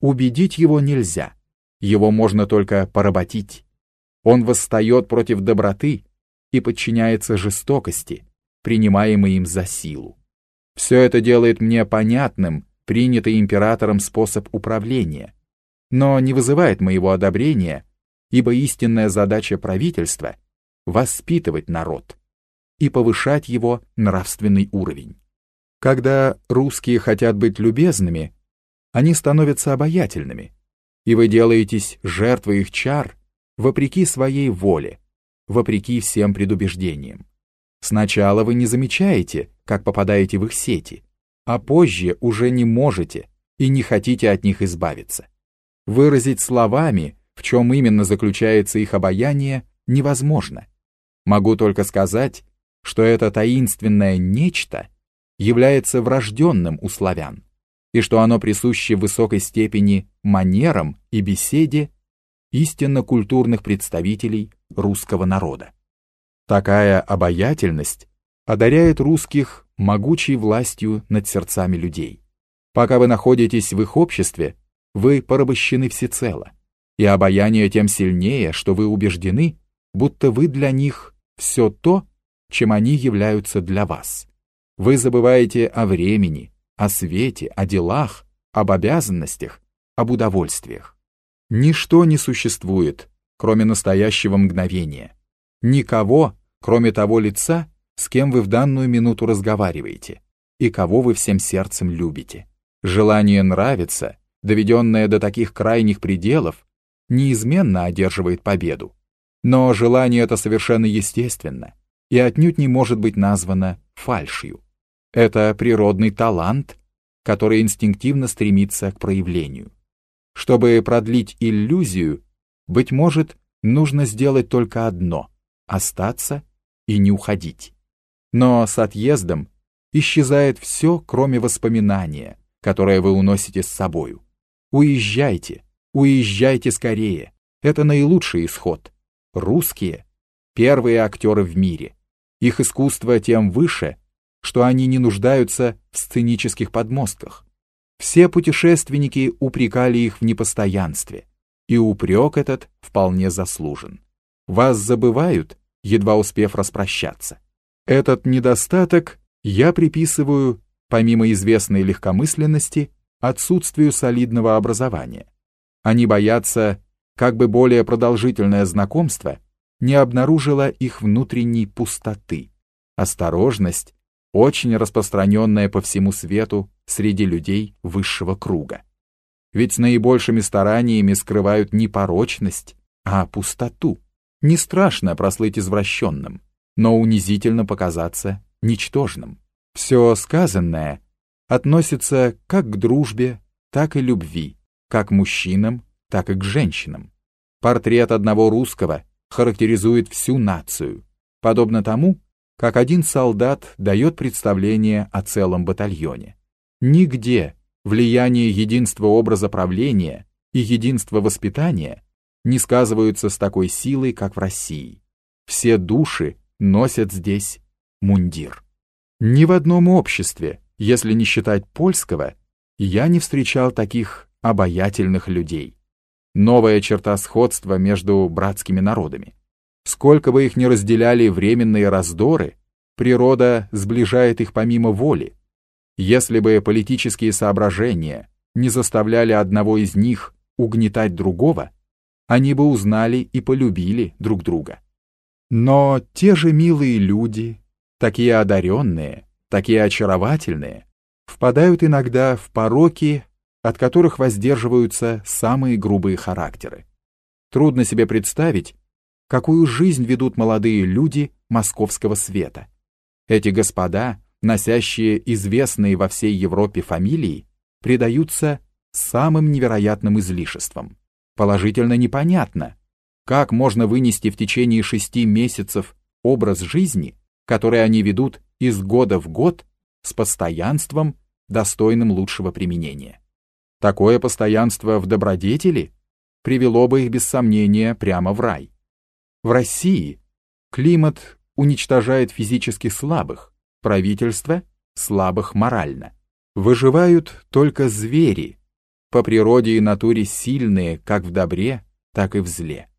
Убедить его нельзя, его можно только поработить. Он восстает против доброты и подчиняется жестокости, принимаемой им за силу. Все это делает мне понятным принятый императором способ управления, но не вызывает моего одобрения, ибо истинная задача правительства — воспитывать народ и повышать его нравственный уровень. Когда русские хотят быть любезными, они становятся обаятельными, и вы делаетесь жертвой их чар вопреки своей воле, вопреки всем предубеждениям. Сначала вы не замечаете, как попадаете в их сети, а позже уже не можете и не хотите от них избавиться. Выразить словами, в чем именно заключается их обаяние, невозможно. Могу только сказать, что это таинственное нечто является врожденным у славян, и что оно присуще в высокой степени манерам и беседе истинно культурных представителей русского народа. Такая обаятельность одаряет русских могучей властью над сердцами людей. Пока вы находитесь в их обществе, вы порабощены всецело, и обаяние тем сильнее, что вы убеждены, будто вы для них все то, чем они являются для вас. Вы забываете о времени, о свете, о делах, об обязанностях, об удовольствиях. Ничто не существует, кроме настоящего мгновения. Никого, кроме того лица, с кем вы в данную минуту разговариваете, и кого вы всем сердцем любите. Желание нравиться, доведенное до таких крайних пределов, неизменно одерживает победу. Но желание это совершенно естественно и отнюдь не может быть названо фальшью. Это природный талант, который инстинктивно стремится к проявлению. Чтобы продлить иллюзию, быть может, нужно сделать только одно — остаться и не уходить. Но с отъездом исчезает все, кроме воспоминания, которое вы уносите с собою. Уезжайте, уезжайте скорее. Это наилучший исход. Русские — первые актеры в мире. Их искусство тем выше, что они не нуждаются в сценических подмостках. Все путешественники упрекали их в непостоянстве, и упрек этот вполне заслужен. Вас забывают, едва успев распрощаться. Этот недостаток я приписываю, помимо известной легкомысленности, отсутствию солидного образования. Они боятся, как бы более продолжительное знакомство не обнаружило их внутренней пустоты. Осторожность очень распространенная по всему свету среди людей высшего круга. Ведь наибольшими стараниями скрывают не порочность, а пустоту. Не страшно прослыть извращенным, но унизительно показаться ничтожным. Все сказанное относится как к дружбе, так и любви, как к мужчинам, так и к женщинам. Портрет одного русского характеризует всю нацию, подобно тому, как один солдат дает представление о целом батальоне. Нигде влияние единства образа правления и единства воспитания не сказываются с такой силой, как в России. Все души носят здесь мундир. Ни в одном обществе, если не считать польского, я не встречал таких обаятельных людей. Новая черта сходства между братскими народами. Сколько бы их ни разделяли временные раздоры, природа сближает их помимо воли. Если бы политические соображения не заставляли одного из них угнетать другого, они бы узнали и полюбили друг друга. Но те же милые люди, такие одаренные, такие очаровательные, впадают иногда в пороки, от которых воздерживаются самые грубые характеры. Трудно себе представить, какую жизнь ведут молодые люди московского света. Эти господа, носящие известные во всей Европе фамилии, предаются самым невероятным излишествам. Положительно непонятно, как можно вынести в течение шести месяцев образ жизни, который они ведут из года в год с постоянством, достойным лучшего применения. Такое постоянство в добродетели привело бы их без сомнения прямо в рай. В России климат уничтожает физически слабых, правительство — слабых морально. Выживают только звери, по природе и натуре сильные как в добре, так и в зле.